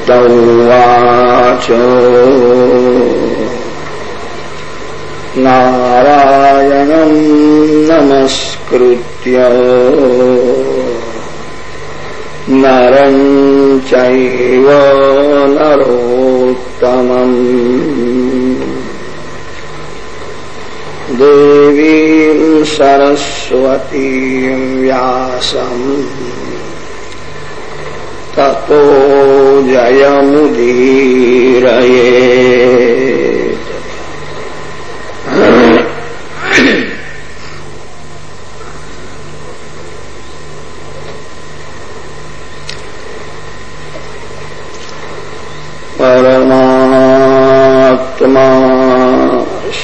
सूतौवाच नारायणम् नमस्कृत्य नरम् चैव नरोत्तमम् देवीम् सरस्वतीम् व्यासम् ततो जयमुदीरये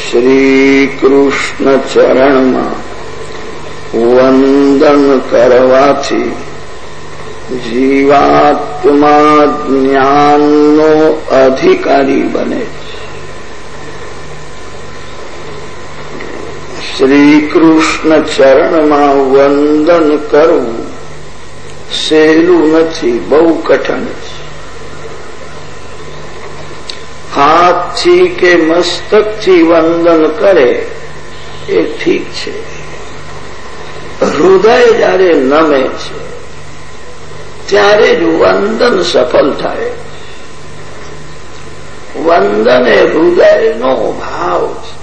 શ્રી કૃષ્ણ ચરણમાં વંદન કરવાથી જીવાત્મા જ્ઞાનનો અધિકારી બને શ્રી કૃષ્ણ ચરણમાં વંદન કરવું સહેલું નથી, બહુ કઠણ છે. હાથથી કે મસ્તકથી વંદન કરે, એ ઠીક છે. હૃદય જ્યારે નમે છે, ત્યારે જ વંદન સફળ થાય. વંદન એ હૃદયનો ભાવ છે.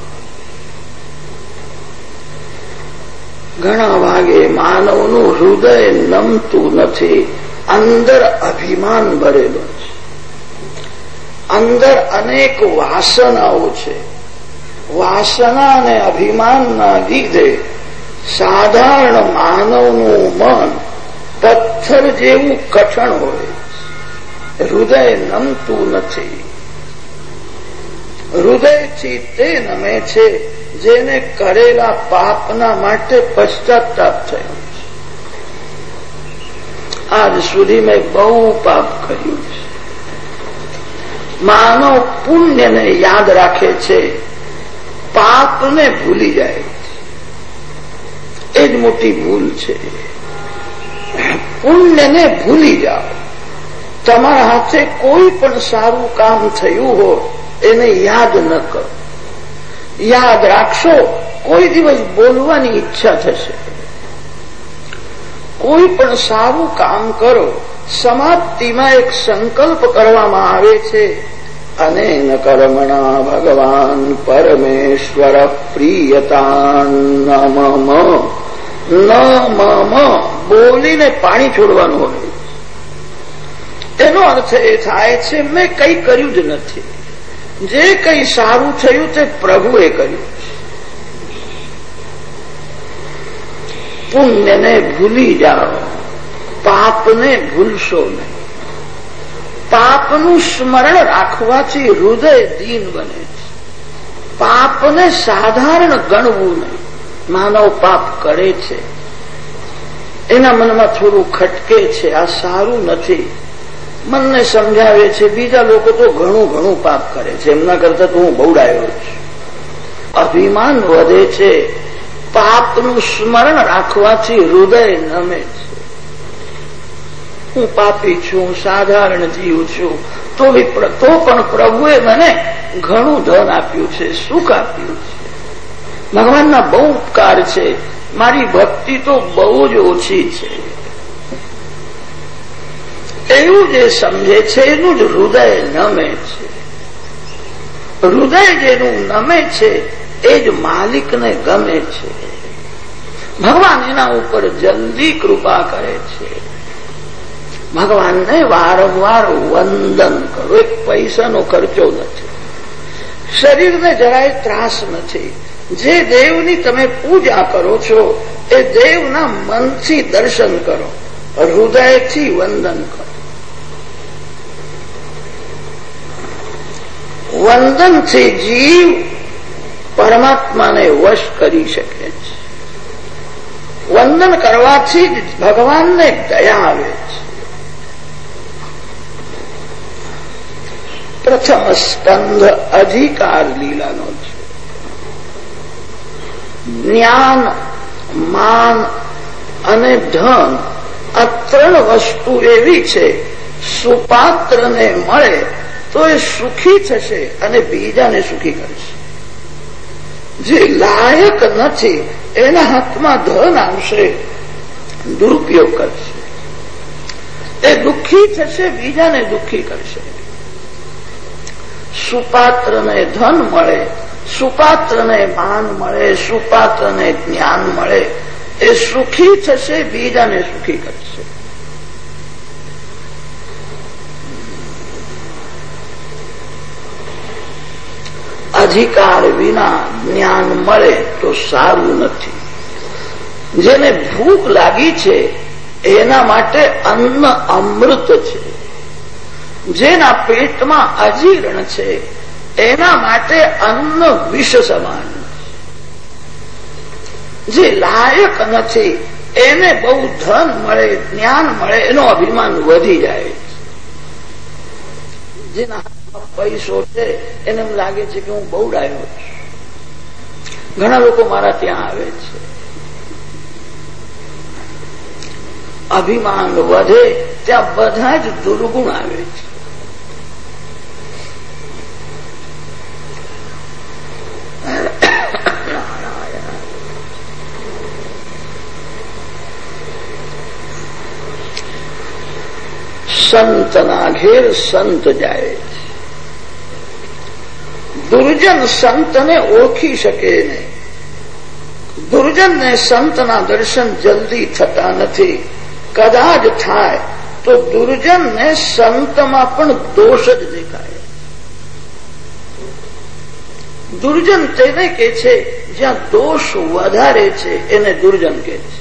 ઘણા ભાગે માનવનું હૃદય નમતું નથી, અંદર અભિમાન ભરેલું છે. અંદર અનેક વાસનાઓ છે. વાસના અને અભિમાનના લીધે સાધારણ માનવનું મન પથ્થર જેવું કઠણ હોય હૃદય નમતું નથી. હૃદયથી તે નમે છે જેને કરેલા પાપના માટે પશ્ચાતાપ થયો છે. આજ સુધી મેં બહુ પાપ કર્યું છે. માનવ પુણ્યને યાદ રાખે છે. પાપને ભૂલી જાય એ જ મોટી ભૂલ છે. પુણ્યને ભૂલી જાઓ. તમારા હાથે કોઈ પણ સારું કામ થયું હોય એને યાદ ન કરો. યાદ રાખશો, કોઈ દિવસ બોલવાની ઈચ્છા થશે. કોઈ પણ સારું કામ કરો સમાપ્તિમાં એક સંકલ્પ કરવામાં આવે છે. અનેન કર્મણા ભગવાન પરમેશ્વર પ્રિયતા નમમ ન મમ બોલીને પાણી છોડવાનું હોય. એનો અર્થ એ થાય છે, મેં કંઈ કર્યું જ નથી. જે કંઈ સારું થયું તે પ્રભુએ કર્યું. પુણ્યને ભૂલી જાઓ. પાપને ભૂલશો નહીં. પાપનું સ્મરણ રાખવાથી હૃદય દીન બને છે. પાપને સાધારણ ગણવું નહીં. માનવ પાપ કરે છે. એના મનમાં થોડું ખટકે છે. આ સારું નથી. મનને સમજાવે છે. બીજા લોકો તો ઘણું ઘણું પાપ કરે છે. એમના કરતા તો હું બહુડાયો છું. અભિમાન વધે છે. પાપનું સ્મરણ રાખવાથી હૃદય નમે છે. હું પાપી છું સાધારણ જીવ છું. તો તો પણ પ્રભુએ મને ઘણું ધન આપ્યું છે, સુખ આપ્યું છે. ભગવાનના બહુ ઉપકાર છે. મારી ભક્તિ તો બહુ જ ઓછી છે. એવું જે સમજે છે, એનું જ હૃદય નમે છે. હૃદય જેનું નમે છે, એ જ માલિકને ગમે છે. ભગવાન એના ઉપર જલ્દી કૃપા કરે છે. ભગવાનને વારંવાર વંદન કરો. એક પૈસાનો ખર્ચો નથી. શરીરને જરાય ત્રાસ નથી. જે દેવની તમે પૂજા કરો છો, એ દેવના મનથી દર્શન કરો. હૃદયથી વંદન કરો. વંદનથી જીવ પરમાત્માને વશ કરી શકે છે. વંદન કરવાથી જ ભગવાનને દયા આવે છે. પ્રથમ સ્કંધ અધિકાર લીલાનો છે જ્ઞાન માન અને ધન આ ત્રણ વસ્તુ એવી છે સુપાત્રને મળે તો એ સુખી થશે અને બીજાને સુખી કરશે જે લાયક નથી એના હાથમાં ધન આવશે દુરુપયોગ કરશે એ દુઃખી થશે બીજાને દુઃખી કરશે સુપાત્રને ધન મળે, સુપાત્રને માન મળે, સુપાત્રને જ્ઞાન મળે, એ સુખી થશે, બીજાને સુખી કરશે. અધિકાર વિના જ્ઞાન મળે તો સારું નથી. જેને ભૂખ લાગી છે, એના માટે અન્ન અમૃત છે. જેના પેટમાં અજીર્ણ છે, એના માટે અન્ન વિષ સમાન. જે લાયક નથી, એને બહુ ધન મળે, જ્ઞાન મળે, એનો અભિમાન વધી જાય. જેના હાથમાં પૈસો છે, એને એમ લાગે છે કે હું બહુ ડાયો છું. ઘણા લોકો મારા ત્યાં આવે છે. અભિમાન વધે, ત્યાં બધા જ દુર્ગુણ આવે છે. સંતના ઘેર સંત જાય દુર્જન સંતને ઓળખી શકે નહીં. દુર્જનને સંતના દર્શન જલ્દી થતા નથી. કદાચ થાય તો દુર્જનને સંતમાં પણ દોષ જ દેખાય. દુર્જન તેને કે છે, જ્યાં દોષ વધારે છે, એને દુર્જન કે છે.